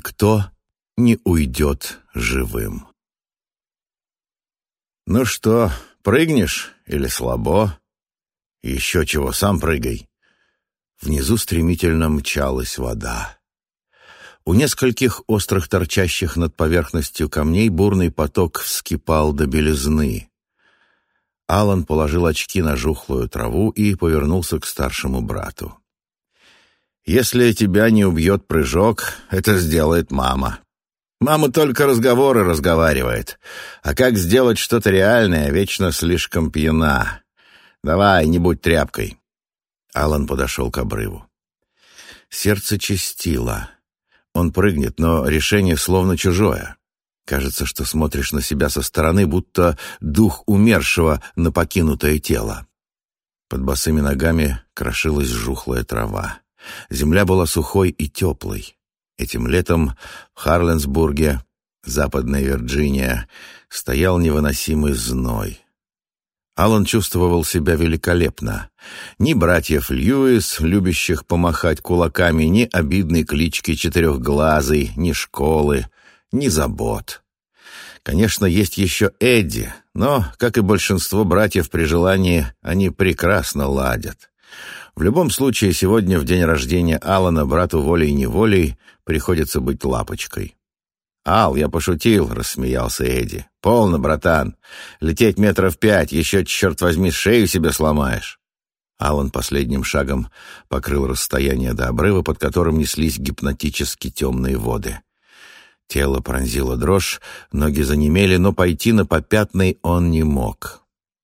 никто не уйдет живым. «Ну что, прыгнешь или слабо?» «Еще чего, сам прыгай». Внизу стремительно мчалась вода. У нескольких острых торчащих над поверхностью камней бурный поток вскипал до белизны. Алан положил очки на жухлую траву и повернулся к старшему брату. «Если тебя не убьет прыжок, это сделает мама. Мама только разговоры разговаривает, а как сделать что-то реальное, вечно слишком пьяна. Давай, не будь тряпкой». Алан подошел к обрыву. Сердце чистило. Он прыгнет, но решение словно чужое. Кажется, что смотришь на себя со стороны, будто дух умершего на покинутое тело. Под босыми ногами крошилась жухлая трава. Земля была сухой и теплой. Этим летом в Харленсбурге, Западная Вирджиния, стоял невыносимый зной. Алан чувствовал себя великолепно. Ни братьев Льюис, любящих помахать кулаками, ни обидной клички Четырехглазый, ни школы — ни забот. Конечно, есть еще Эдди, но, как и большинство братьев при желании, они прекрасно ладят. В любом случае, сегодня, в день рождения Алана, брату волей-неволей приходится быть лапочкой. «Ал, я пошутил», — рассмеялся Эдди. «Полно, братан. Лететь метров пять, еще, черт возьми, шею себе сломаешь». Алан последним шагом покрыл расстояние до обрыва, под которым неслись гипнотически темные воды. Тело пронзило дрожь, ноги занемели, но пойти на попятный он не мог.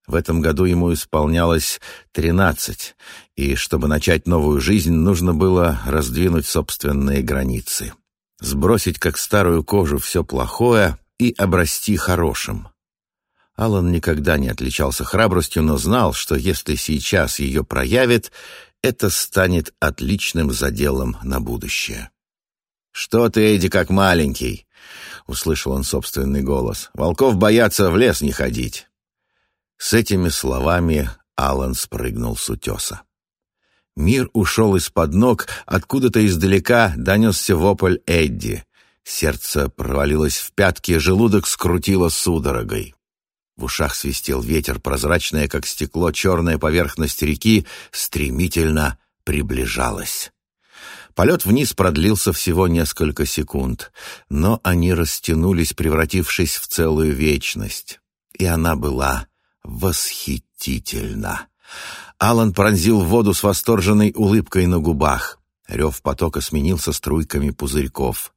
В этом году ему исполнялось тринадцать, и чтобы начать новую жизнь, нужно было раздвинуть собственные границы. Сбросить как старую кожу все плохое и обрасти хорошим. Алан никогда не отличался храбростью, но знал, что если сейчас ее проявит, это станет отличным заделом на будущее. «Что ты, Эдди, как маленький?» — услышал он собственный голос. «Волков боятся в лес не ходить». С этими словами Алан спрыгнул с утеса. Мир ушел из-под ног, откуда-то издалека донесся вопль Эдди. Сердце провалилось в пятки, желудок скрутило судорогой. В ушах свистел ветер, прозрачная, как стекло, черная поверхность реки стремительно приближалась. Полет вниз продлился всего несколько секунд, но они растянулись, превратившись в целую вечность. И она была восхитительна. Алан пронзил воду с восторженной улыбкой на губах. Рев потока сменился струйками пузырьков.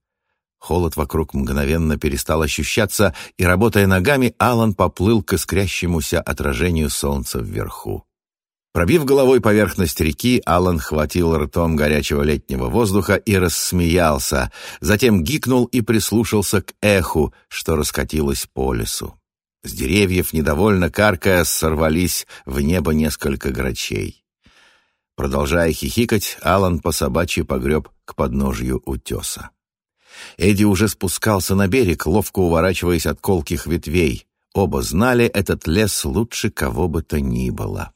Холод вокруг мгновенно перестал ощущаться, и, работая ногами, Алан поплыл к искрящемуся отражению солнца вверху. Пробив головой поверхность реки, Алан хватил ртом горячего летнего воздуха и рассмеялся, затем гикнул и прислушался к эху, что раскатилось по лесу. С деревьев, недовольно каркая, сорвались в небо несколько грачей. Продолжая хихикать, Алан по собачьи погреб к подножью утеса. Эдди уже спускался на берег, ловко уворачиваясь от колких ветвей. Оба знали этот лес лучше кого бы то ни было.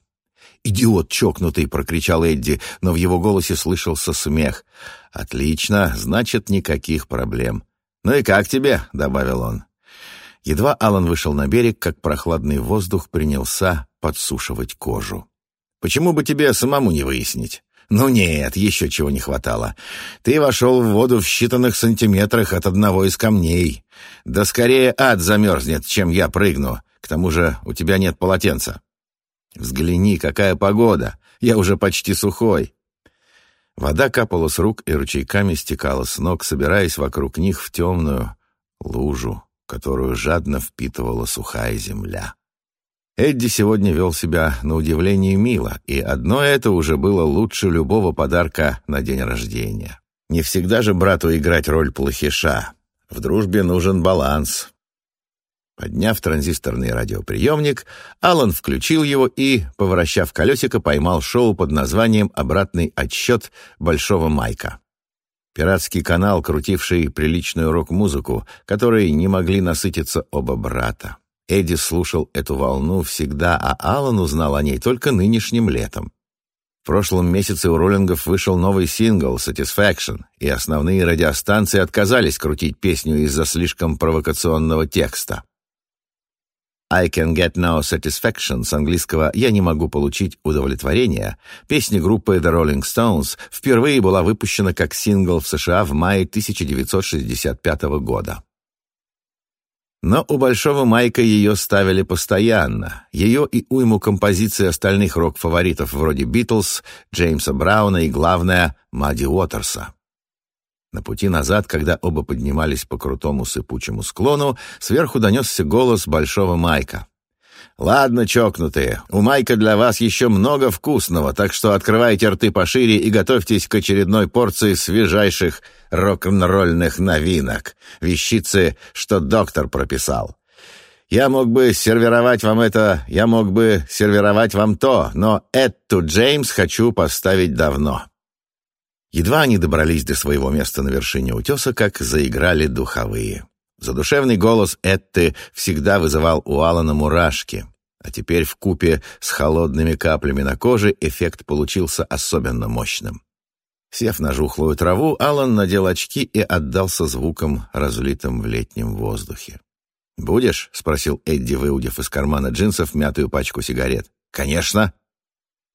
«Идиот чокнутый!» — прокричал Эдди, но в его голосе слышался смех. «Отлично, значит, никаких проблем». «Ну и как тебе?» — добавил он. Едва Алан вышел на берег, как прохладный воздух принялся подсушивать кожу. «Почему бы тебе самому не выяснить?» «Ну нет, еще чего не хватало. Ты вошел в воду в считанных сантиметрах от одного из камней. Да скорее ад замерзнет, чем я прыгну. К тому же у тебя нет полотенца». Взгляни, какая погода! Я уже почти сухой!» Вода капала с рук и ручейками стекала с ног, собираясь вокруг них в темную лужу, которую жадно впитывала сухая земля. Эдди сегодня вел себя на удивление мило, и одно это уже было лучше любого подарка на день рождения. Не всегда же брату играть роль плохиша. В дружбе нужен баланс, Подняв транзисторный радиоприемник, Алан включил его и, поворачав колесико, поймал шоу под названием «Обратный отсчет Большого Майка». Пиратский канал, крутивший приличную рок-музыку, которой не могли насытиться оба брата. Эдди слушал эту волну всегда, а Алан узнал о ней только нынешним летом. В прошлом месяце у роллингов вышел новый сингл «Satisfaction», и основные радиостанции отказались крутить песню из-за слишком провокационного текста. «I can get no satisfaction» с английского «Я не могу получить удовлетворение» песня группы The Rolling Stones впервые была выпущена как сингл в США в мае 1965 года. Но у Большого Майка ее ставили постоянно. Ее и уйму композиций остальных рок-фаворитов вроде «Битлз», Джеймса Брауна и, главное, Мадди Уотерса. На пути назад, когда оба поднимались по крутому сыпучему склону, сверху донесся голос Большого Майка. «Ладно, чокнутые, у Майка для вас еще много вкусного, так что открывайте рты пошире и готовьтесь к очередной порции свежайших рок-н-ролльных новинок, вещицы, что доктор прописал. Я мог бы сервировать вам это, я мог бы сервировать вам то, но эту Джеймс хочу поставить давно». Едва они добрались до своего места на вершине утеса, как заиграли духовые. Задушевный голос Этты всегда вызывал у Алана мурашки, а теперь в купе с холодными каплями на коже эффект получился особенно мощным. Сев на жухлую траву, Алан надел очки и отдался звукам, разлитым в летнем воздухе. «Будешь?» — спросил Эдди, выудив из кармана джинсов мятую пачку сигарет. «Конечно!»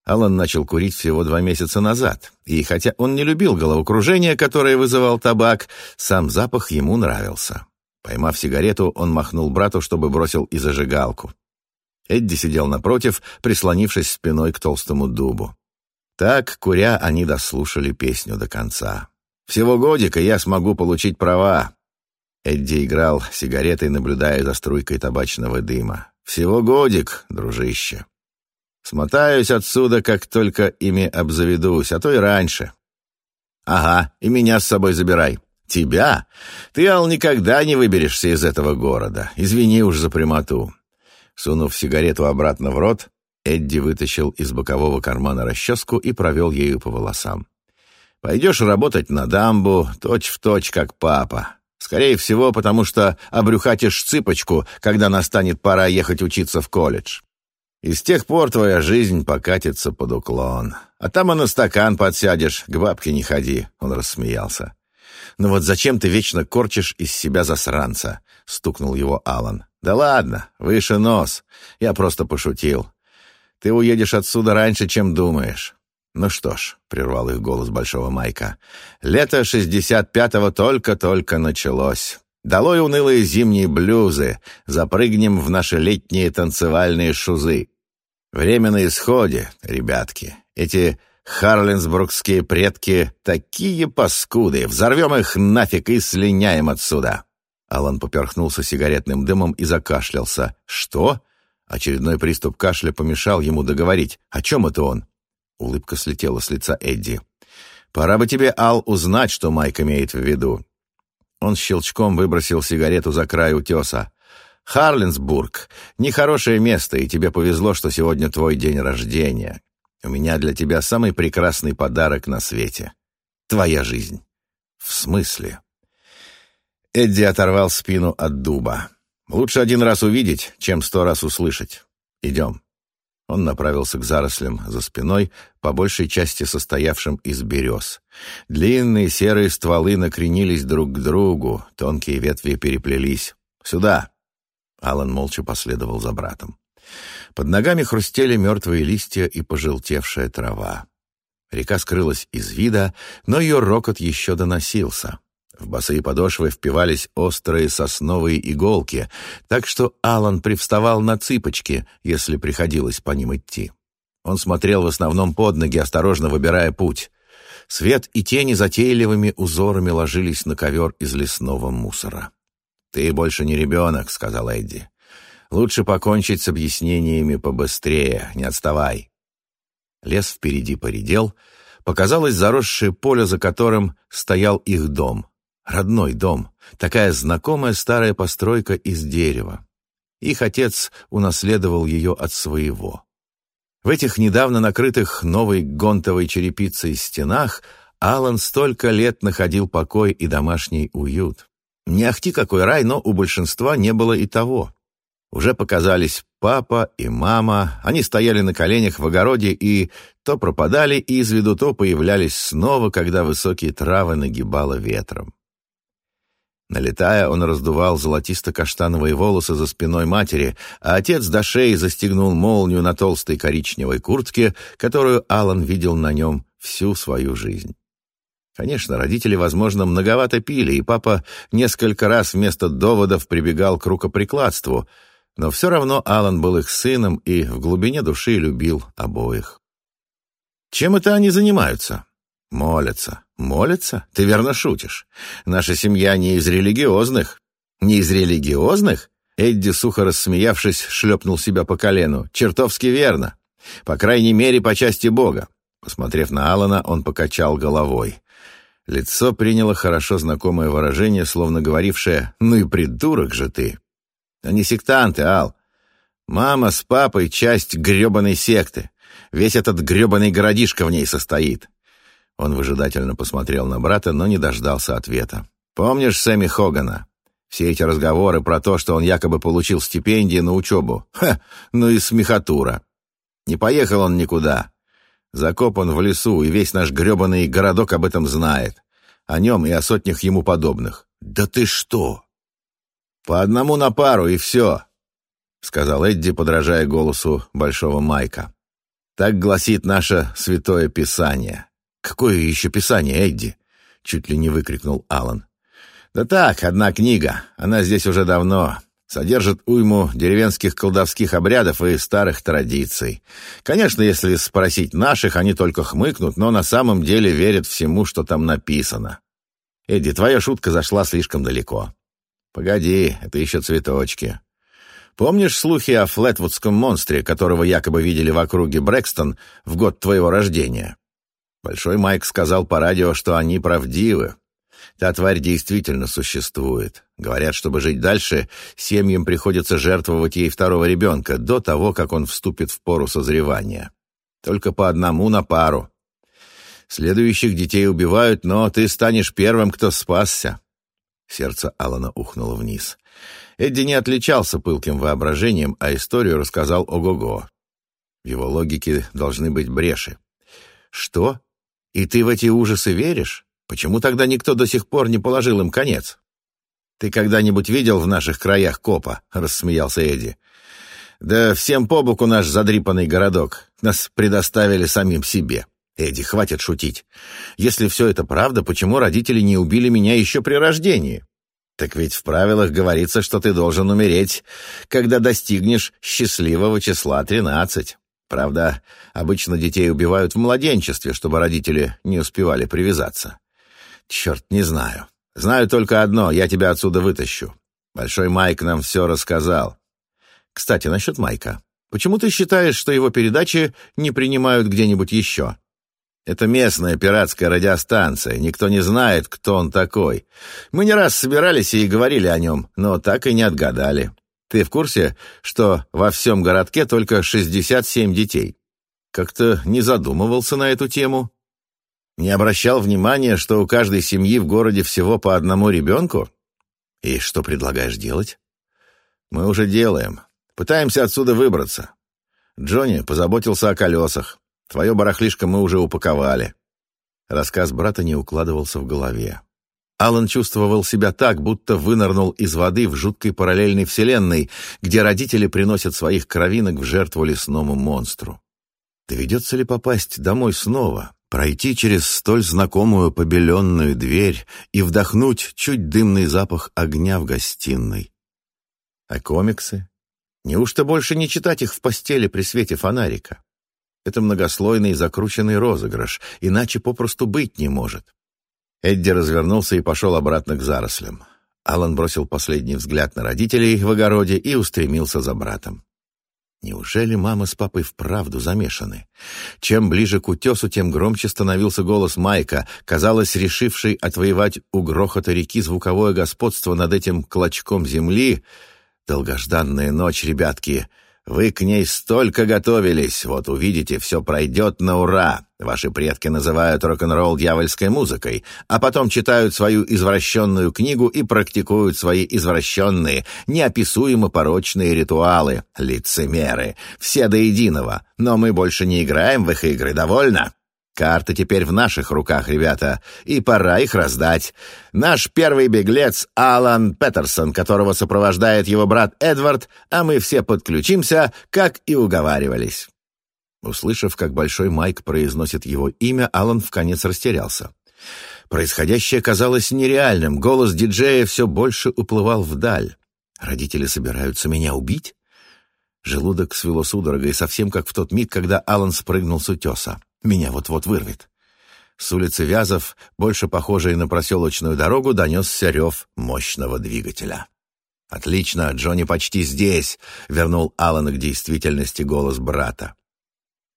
Алан начал курить всего два месяца назад, и хотя он не любил головокружение, которое вызывал табак, сам запах ему нравился. Поймав сигарету, он махнул брату, чтобы бросил и зажигалку. Эдди сидел напротив, прислонившись спиной к толстому дубу. Так, куря, они дослушали песню до конца. «Всего годика я смогу получить права». Эдди играл сигаретой, наблюдая за струйкой табачного дыма. «Всего годик, дружище. Смотаюсь отсюда, как только ими обзаведусь, а то и раньше». «Ага, и меня с собой забирай. «Тебя? Ты, Ал, никогда не выберешься из этого города. Извини уж за прямоту». Сунув сигарету обратно в рот, Эдди вытащил из бокового кармана расческу и провел ею по волосам. «Пойдешь работать на дамбу, точь-в-точь, точь, как папа. Скорее всего, потому что обрюхатишь цыпочку, когда настанет пора ехать учиться в колледж. И с тех пор твоя жизнь покатится под уклон. А там и на стакан подсядешь, к бабке не ходи», — он рассмеялся. «Ну вот зачем ты вечно корчишь из себя засранца?» — стукнул его Алан. «Да ладно, выше нос. Я просто пошутил. Ты уедешь отсюда раньше, чем думаешь». «Ну что ж», — прервал их голос Большого Майка, — «лето шестьдесят пятого только-только началось. Долой унылые зимние блюзы, запрыгнем в наши летние танцевальные шузы. Время на исходе, ребятки. Эти Харлинсбургские предки такие паскуды. Взорвем их нафиг и слиняем отсюда. Алан поперхнулся сигаретным дымом и закашлялся. Что? Очередной приступ кашля помешал ему договорить. О чем это он? Улыбка слетела с лица Эдди. «Пора бы тебе, Ал, узнать, что Майк имеет в виду». Он щелчком выбросил сигарету за край утеса. «Харлинсбург — нехорошее место, и тебе повезло, что сегодня твой день рождения. У меня для тебя самый прекрасный подарок на свете. Твоя жизнь. В смысле? Эдди оторвал спину от дуба. Лучше один раз увидеть, чем сто раз услышать. Идем. Он направился к зарослям за спиной, по большей части состоявшим из берез. Длинные серые стволы накренились друг к другу, тонкие ветви переплелись. «Сюда!» Алан молча последовал за братом. Под ногами хрустели мертвые листья и пожелтевшая трава. Река скрылась из вида, но ее рокот еще доносился. В босые подошвы впивались острые сосновые иголки, так что Алан привставал на цыпочки, если приходилось по ним идти. Он смотрел в основном под ноги, осторожно выбирая путь. Свет и тени затейливыми узорами ложились на ковер из лесного мусора. «Ты больше не ребенок», — сказал Эдди. Лучше покончить с объяснениями побыстрее, не отставай. Лес впереди поредел, показалось заросшее поле, за которым стоял их дом. Родной дом, такая знакомая старая постройка из дерева. Их отец унаследовал ее от своего. В этих недавно накрытых новой гонтовой черепицей стенах Алан столько лет находил покой и домашний уют. Не ахти какой рай, но у большинства не было и того. Уже показались папа и мама. Они стояли на коленях в огороде и то пропадали из виду, то появлялись снова, когда высокие травы нагибало ветром. Налетая, он раздувал золотисто-каштановые волосы за спиной матери, а отец до шеи застегнул молнию на толстой коричневой куртке, которую Алан видел на нем всю свою жизнь. Конечно, родители, возможно, многовато пили, и папа несколько раз вместо доводов прибегал к рукоприкладству, но все равно Алан был их сыном и в глубине души любил обоих. Чем это они занимаются? Молятся. Молятся? Ты верно шутишь. Наша семья не из религиозных. Не из религиозных? Эдди, сухо рассмеявшись, шлепнул себя по колену. Чертовски верно. По крайней мере, по части Бога. Посмотрев на Алана, он покачал головой. Лицо приняло хорошо знакомое выражение, словно говорившее «Ну и придурок же ты!» «Они сектанты, Ал. Мама с папой — часть гребаной секты. Весь этот гребаный городишко в ней состоит. Он выжидательно посмотрел на брата, но не дождался ответа. «Помнишь Сэмми Хогана? Все эти разговоры про то, что он якобы получил стипендии на учебу. Ха, ну и смехотура. Не поехал он никуда. Закопан в лесу, и весь наш гребаный городок об этом знает. О нем и о сотнях ему подобных. Да ты что? По одному на пару, и все», — сказал Эдди, подражая голосу Большого Майка. «Так гласит наше святое писание». «Какое еще писание, Эдди?» — чуть ли не выкрикнул Алан. «Да так, одна книга. Она здесь уже давно. Содержит уйму деревенских колдовских обрядов и старых традиций. Конечно, если спросить наших, они только хмыкнут, но на самом деле верят всему, что там написано. Эдди, твоя шутка зашла слишком далеко. Погоди, это еще цветочки. Помнишь слухи о флетвудском монстре, которого якобы видели в округе Брэкстон в год твоего рождения? Большой Майк сказал по радио, что они правдивы. Та тварь действительно существует. Говорят, чтобы жить дальше, семьям приходится жертвовать ей второго ребенка до того, как он вступит в пору созревания. Только по одному на пару. Следующих детей убивают, но ты станешь первым, кто спасся. Сердце Алана ухнуло вниз. Эдди не отличался пылким воображением, а историю рассказал ого-го. В его логике должны быть бреши. Что? И ты в эти ужасы веришь? Почему тогда никто до сих пор не положил им конец? Ты когда-нибудь видел в наших краях копа? Рассмеялся Эдди. Да всем по боку наш задрипанный городок. Нас предоставили самим себе. Эдди, хватит шутить. Если все это правда, почему родители не убили меня еще при рождении? Так ведь в правилах говорится, что ты должен умереть, когда достигнешь счастливого числа тринадцать. Правда, обычно детей убивают в младенчестве, чтобы родители не успевали привязаться. Черт, не знаю. Знаю только одно, я тебя отсюда вытащу. Большой Майк нам все рассказал. Кстати, насчет Майка. Почему ты считаешь, что его передачи не принимают где-нибудь еще? Это местная пиратская радиостанция, никто не знает, кто он такой. Мы не раз собирались и говорили о нем, но так и не отгадали. Ты в курсе, что во всем городке только 67 детей? Как-то не задумывался на эту тему. Не обращал внимания, что у каждой семьи в городе всего по одному ребенку? И что предлагаешь делать? Мы уже делаем. Пытаемся отсюда выбраться. Джонни позаботился о колесах. Твое барахлишко мы уже упаковали. Рассказ брата не укладывался в голове. Алан чувствовал себя так, будто вынырнул из воды в жуткой параллельной вселенной, где родители приносят своих кровинок в жертву лесному монстру. Доведется ли попасть домой снова, пройти через столь знакомую побеленную дверь и вдохнуть чуть дымный запах огня в гостиной? А комиксы? Неужто больше не читать их в постели при свете фонарика? Это многослойный закрученный розыгрыш, иначе попросту быть не может. Эдди развернулся и пошел обратно к зарослям. Алан бросил последний взгляд на родителей в огороде и устремился за братом. Неужели мама с папой вправду замешаны? Чем ближе к утесу, тем громче становился голос Майка, казалось, решивший отвоевать у грохота реки звуковое господство над этим клочком земли. Долгожданная ночь, ребятки. Вы к ней столько готовились, вот увидите, все пройдет на ура. Ваши предки называют рок-н-ролл дьявольской музыкой, а потом читают свою извращенную книгу и практикуют свои извращенные, неописуемо порочные ритуалы. Лицемеры. Все до единого. Но мы больше не играем в их игры, довольно? Карты теперь в наших руках, ребята, и пора их раздать. Наш первый беглец Алан Петерсон, которого сопровождает его брат Эдвард, а мы все подключимся, как и уговаривались». Услышав, как Большой Майк произносит его имя, Алан вконец растерялся. Происходящее казалось нереальным, голос диджея все больше уплывал вдаль. «Родители собираются меня убить?» Желудок свело судорогой, совсем как в тот миг, когда Алан спрыгнул с утеса. Меня вот-вот вырвет. С улицы Вязов, больше похожей на проселочную дорогу, донесся рев мощного двигателя. «Отлично, Джонни почти здесь», — вернул Алана к действительности голос брата.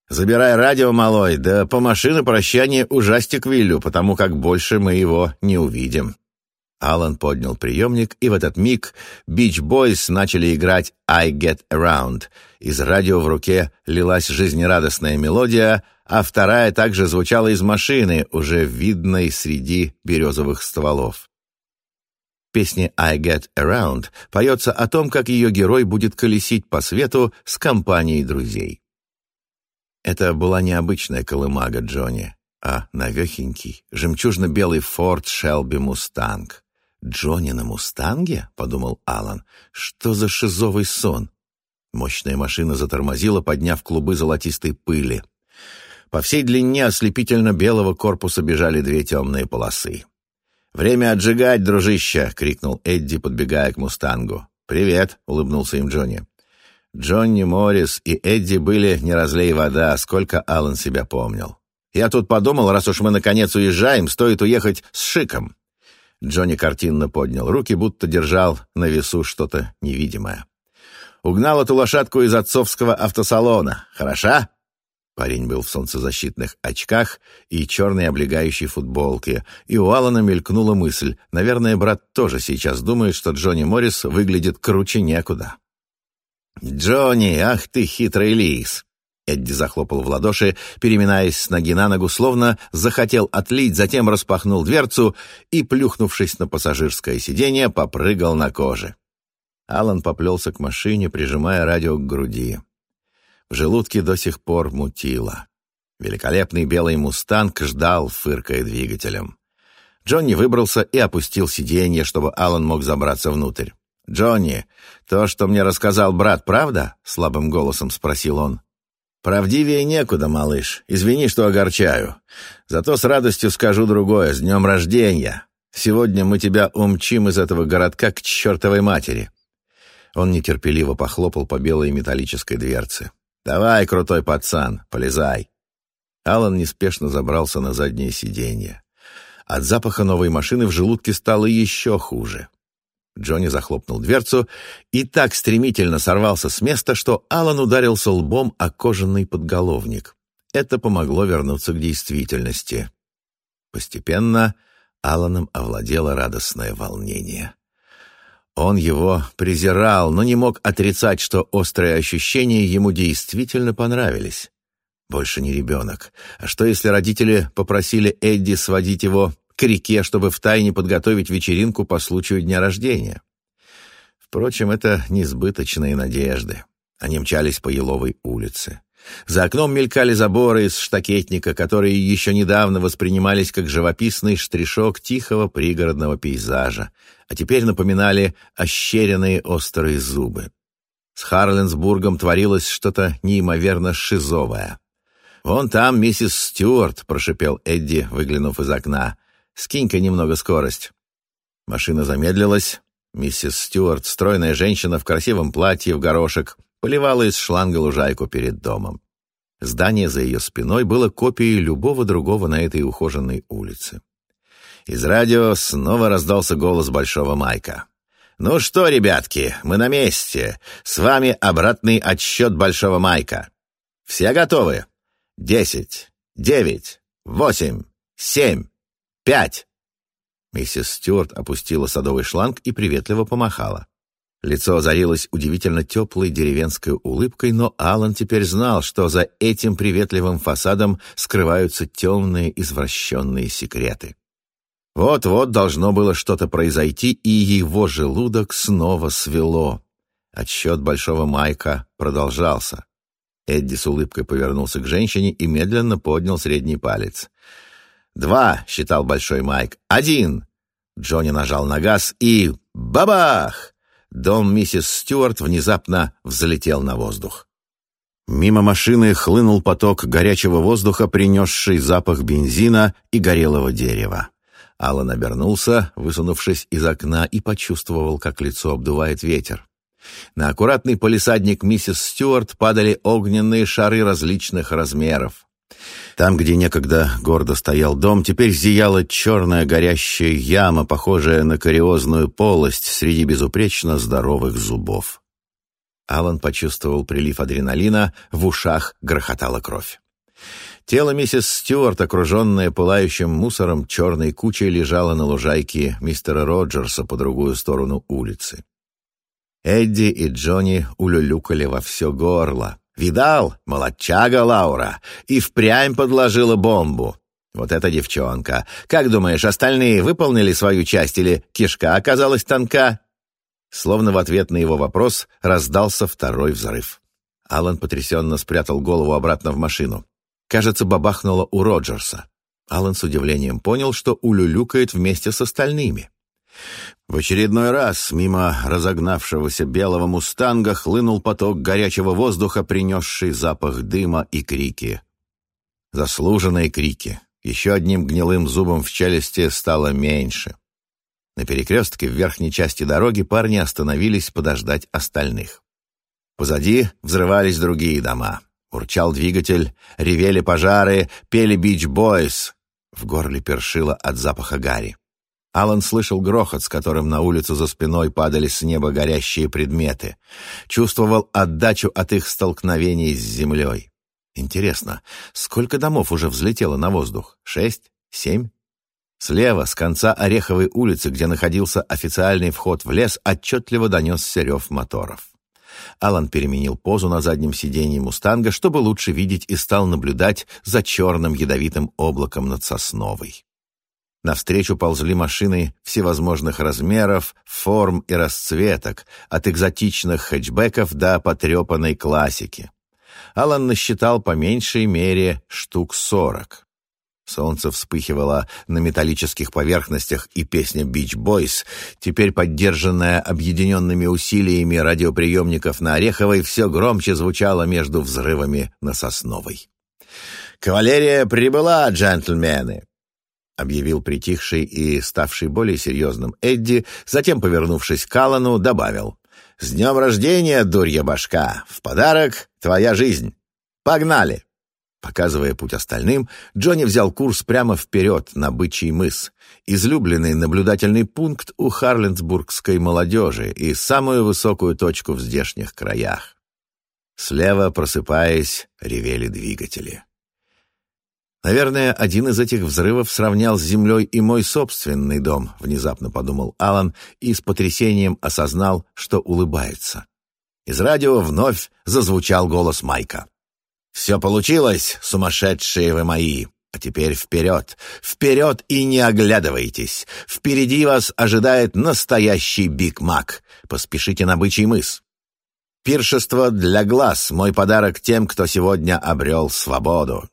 «Забирай радио, малой, да по машине прощание ужастик Виллю, потому как больше мы его не увидим». Алан поднял приемник, и в этот миг Beach Boys начали играть «I Get Around». Из радио в руке лилась жизнерадостная мелодия, а вторая также звучала из машины, уже видной среди березовых стволов. В песне «I Get Around» поется о том, как ее герой будет колесить по свету с компанией друзей. Это была необычная колымага Джонни, а навехенький, жемчужно-белый Форд Шелби Мустанг. «Джонни на Мустанге?» — подумал Алан. «Что за шизовый сон?» Мощная машина затормозила, подняв клубы золотистой пыли. По всей длине ослепительно-белого корпуса бежали две темные полосы. «Время отжигать, дружище!» — крикнул Эдди, подбегая к «Мустангу». «Привет!» — улыбнулся им Джонни. Джонни Моррис и Эдди были не разлей вода, сколько Аллан себя помнил. «Я тут подумал, раз уж мы наконец уезжаем, стоит уехать с шиком». Джонни картинно поднял руки, будто держал на весу что-то невидимое. «Угнал эту лошадку из отцовского автосалона. Хороша?» Парень был в солнцезащитных очках и черной облегающей футболке, и у Алана мелькнула мысль, наверное, брат тоже сейчас думает, что Джонни Моррис выглядит круче некуда. «Джонни, ах ты хитрый лис!» Эдди захлопал в ладоши, переминаясь с ноги на ногу, словно захотел отлить, затем распахнул дверцу и, плюхнувшись на пассажирское сиденье, попрыгал на коже. Алан поплелся к машине, прижимая радио к груди. В желудке до сих пор мутило. Великолепный белый «Мустанг» ждал, фыркая двигателем. Джонни выбрался и опустил сиденье, чтобы Алан мог забраться внутрь. «Джонни, то, что мне рассказал брат, правда?» — слабым голосом спросил он. «Правдивее некуда, малыш. Извини, что огорчаю. Зато с радостью скажу другое. С днем рождения. Сегодня мы тебя умчим из этого городка к чертовой матери». Он нетерпеливо похлопал по белой металлической дверце. «Давай, крутой пацан, полезай!» Алан неспешно забрался на заднее сиденье. От запаха новой машины в желудке стало еще хуже. Джонни захлопнул дверцу и так стремительно сорвался с места, что Алан ударился лбом о кожаный подголовник. Это помогло вернуться к действительности. Постепенно Аланом овладело радостное волнение. Он его презирал, но не мог отрицать, что острые ощущения ему действительно понравились. Больше не ребенок. А что, если родители попросили Эдди сводить его к реке, чтобы втайне подготовить вечеринку по случаю дня рождения? Впрочем, это несбыточные надежды. Они мчались по Еловой улице. За окном мелькали заборы из штакетника, которые еще недавно воспринимались как живописный штришок тихого пригородного пейзажа, а теперь напоминали ощеренные острые зубы. С Харленсбургом творилось что-то неимоверно шизовое. «Вон там миссис Стюарт», — прошипел Эдди, выглянув из окна. «Скинь-ка немного скорость». Машина замедлилась. Миссис Стюарт, стройная женщина в красивом платье в горошек, поливала из шланга лужайку перед домом. Здание за ее спиной было копией любого другого на этой ухоженной улице. Из радио снова раздался голос Большого Майка. «Ну что, ребятки, мы на месте. С вами обратный отсчет Большого Майка. Все готовы? Десять, девять, восемь, семь, пять». Миссис Стюарт опустила садовый шланг и приветливо помахала. Лицо озарилось удивительно теплой деревенской улыбкой, но Алан теперь знал, что за этим приветливым фасадом скрываются темные извращенные секреты. Вот-вот должно было что-то произойти, и его желудок снова свело. Отсчет Большого Майка продолжался. Эдди с улыбкой повернулся к женщине и медленно поднял средний палец. «Два!» — считал Большой Майк. «Один!» Джонни нажал на газ и... Бабах! Дом миссис Стюарт внезапно взлетел на воздух. Мимо машины хлынул поток горячего воздуха, принесший запах бензина и горелого дерева. Аллан обернулся, высунувшись из окна, и почувствовал, как лицо обдувает ветер. На аккуратный полисадник миссис Стюарт падали огненные шары различных размеров. Там, где некогда гордо стоял дом, теперь зияла черная горящая яма, похожая на кариозную полость среди безупречно здоровых зубов. Алан почувствовал прилив адреналина, в ушах грохотала кровь. Тело миссис Стюарт, окруженное пылающим мусором, черной кучей лежало на лужайке мистера Роджерса по другую сторону улицы. Эдди и Джонни улюлюкали во все горло. «Видал? Молодчага Лаура! И впрямь подложила бомбу!» «Вот эта девчонка! Как думаешь, остальные выполнили свою часть или кишка оказалась тонка?» Словно в ответ на его вопрос раздался второй взрыв. Алан потрясенно спрятал голову обратно в машину. Кажется, бабахнуло у Роджерса. Алан с удивлением понял, что улюлюкает вместе с остальными. В очередной раз мимо разогнавшегося белого мустанга хлынул поток горячего воздуха, принесший запах дыма и крики. Заслуженные крики. Еще одним гнилым зубом в челюсти стало меньше. На перекрестке в верхней части дороги парни остановились подождать остальных. Позади взрывались другие дома. Урчал двигатель, ревели пожары, пели бич-бойс. В горле першило от запаха гари. Алан слышал грохот, с которым на улицу за спиной падали с неба горящие предметы. Чувствовал отдачу от их столкновений с землей. Интересно, сколько домов уже взлетело на воздух? Шесть? Семь? Слева, с конца Ореховой улицы, где находился официальный вход в лес, отчетливо донесся рев моторов. Алан переменил позу на заднем сиденье «Мустанга», чтобы лучше видеть, и стал наблюдать за черным ядовитым облаком над сосновой. Навстречу ползли машины всевозможных размеров, форм и расцветок, от экзотичных хэтчбеков до потрепанной классики. Алан насчитал по меньшей мере штук сорок. Солнце вспыхивало на металлических поверхностях, и песня «Бич Бойс», теперь поддержанная объединенными усилиями радиоприемников на Ореховой, все громче звучала между взрывами на Сосновой. «Кавалерия прибыла, джентльмены!» Объявил притихший и ставший более серьезным Эдди, затем, повернувшись к Аллану, добавил. «С днем рождения, дурья башка! В подарок твоя жизнь! Погнали!» Показывая путь остальным, Джонни взял курс прямо вперед, на Бычий мыс, излюбленный наблюдательный пункт у харлендсбургской молодежи и самую высокую точку в здешних краях. Слева, просыпаясь, ревели двигатели. Наверное, один из этих взрывов сравнял с землей и мой собственный дом, внезапно подумал Алан и с потрясением осознал, что улыбается. Из радио вновь зазвучал голос Майка. «Все получилось, сумасшедшие вы мои! А теперь вперед! Вперед и не оглядывайтесь! Впереди вас ожидает настоящий Биг Мак! Поспешите на бычий мыс!» «Пиршество для глаз — мой подарок тем, кто сегодня обрел свободу.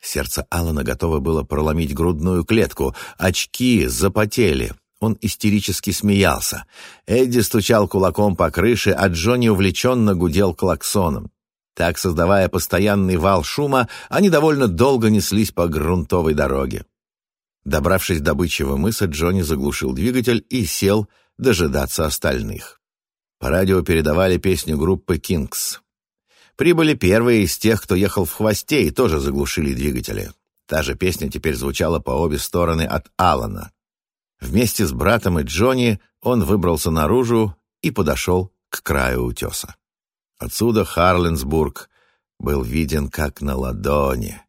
Сердце Алана готово было проломить грудную клетку. Очки запотели. Он истерически смеялся. Эдди стучал кулаком по крыше, а Джонни увлеченно гудел клаксоном. Так, создавая постоянный вал шума, они довольно долго неслись по грунтовой дороге. Добравшись до бычьего мыса, Джонни заглушил двигатель и сел дожидаться остальных. По радио передавали песню группы «Кингс». Прибыли первые из тех, кто ехал в хвосте, и тоже заглушили двигатели. Та же песня теперь звучала по обе стороны от Алана. Вместе с братом и Джонни он выбрался наружу и подошел к краю утеса. Отсюда Харленсбург был виден как на ладони.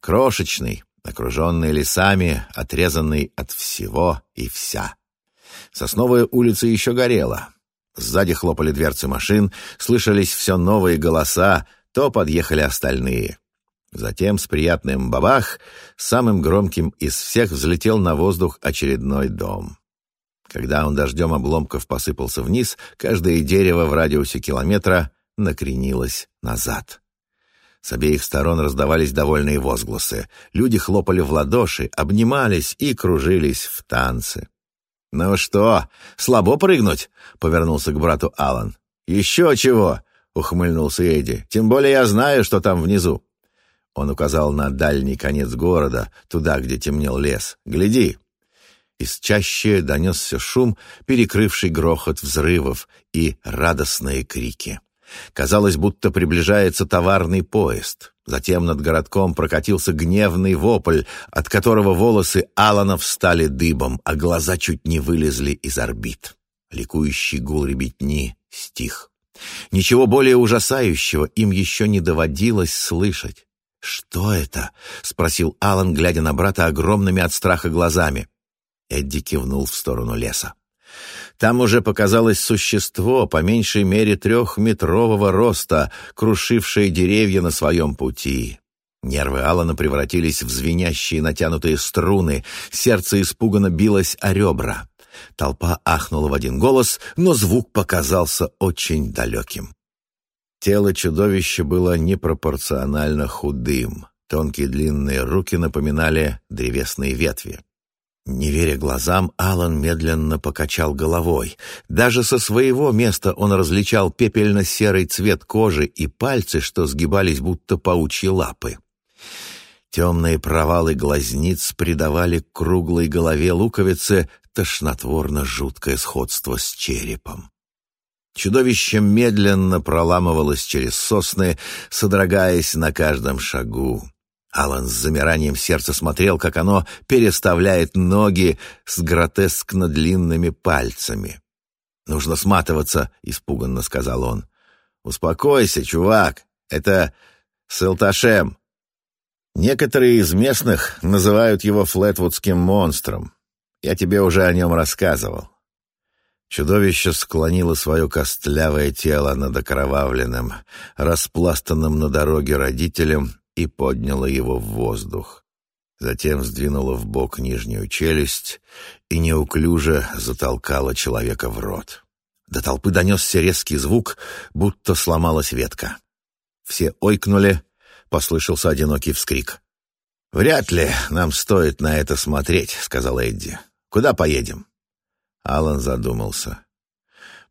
Крошечный, окруженный лесами, отрезанный от всего и вся. Сосновая улица еще горела. Сзади хлопали дверцы машин, слышались все новые голоса, то подъехали остальные. Затем с приятным бабах, самым громким из всех, взлетел на воздух очередной дом. Когда он дождем обломков посыпался вниз, каждое дерево в радиусе километра накренилось назад. С обеих сторон раздавались довольные возгласы. Люди хлопали в ладоши, обнимались и кружились в танце. «Ну что, слабо прыгнуть?» — повернулся к брату Алан. «Еще чего!» — ухмыльнулся Эдди. «Тем более я знаю, что там внизу». Он указал на дальний конец города, туда, где темнел лес. «Гляди!» Из чаще донесся шум, перекрывший грохот взрывов и радостные крики. Казалось, будто приближается товарный поезд. Затем над городком прокатился гневный вопль, от которого волосы Алана встали дыбом, а глаза чуть не вылезли из орбит. Ликующий гул ребятни стих. Ничего более ужасающего им еще не доводилось слышать. «Что это?» — спросил Алан, глядя на брата огромными от страха глазами. Эдди кивнул в сторону леса. Там уже показалось существо, по меньшей мере трехметрового роста, крушившее деревья на своем пути. Нервы Алана превратились в звенящие натянутые струны, сердце испуганно билось о ребра. Толпа ахнула в один голос, но звук показался очень далеким. Тело чудовища было непропорционально худым. Тонкие длинные руки напоминали древесные ветви. Не веря глазам, Алан медленно покачал головой. Даже со своего места он различал пепельно-серый цвет кожи и пальцы, что сгибались будто паучьи лапы. Темные провалы глазниц придавали круглой голове луковицы тошнотворно-жуткое сходство с черепом. Чудовище медленно проламывалось через сосны, содрогаясь на каждом шагу. Алан с замиранием сердца смотрел, как оно переставляет ноги с гротескно длинными пальцами. «Нужно сматываться», — испуганно сказал он. «Успокойся, чувак, это Селташем. Некоторые из местных называют его флетвудским монстром. Я тебе уже о нем рассказывал». Чудовище склонило свое костлявое тело над окровавленным, распластанным на дороге родителем и подняла его в воздух. Затем сдвинула в бок нижнюю челюсть и неуклюже затолкала человека в рот. До толпы донесся резкий звук, будто сломалась ветка. Все ойкнули, послышался одинокий вскрик. «Вряд ли нам стоит на это смотреть», — сказал Эдди. «Куда поедем?» Алан задумался.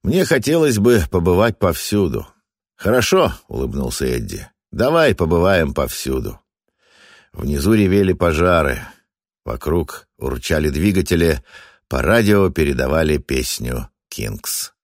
«Мне хотелось бы побывать повсюду». «Хорошо», — улыбнулся Эдди. Давай побываем повсюду. Внизу ревели пожары. Вокруг урчали двигатели. По радио передавали песню «Кингс».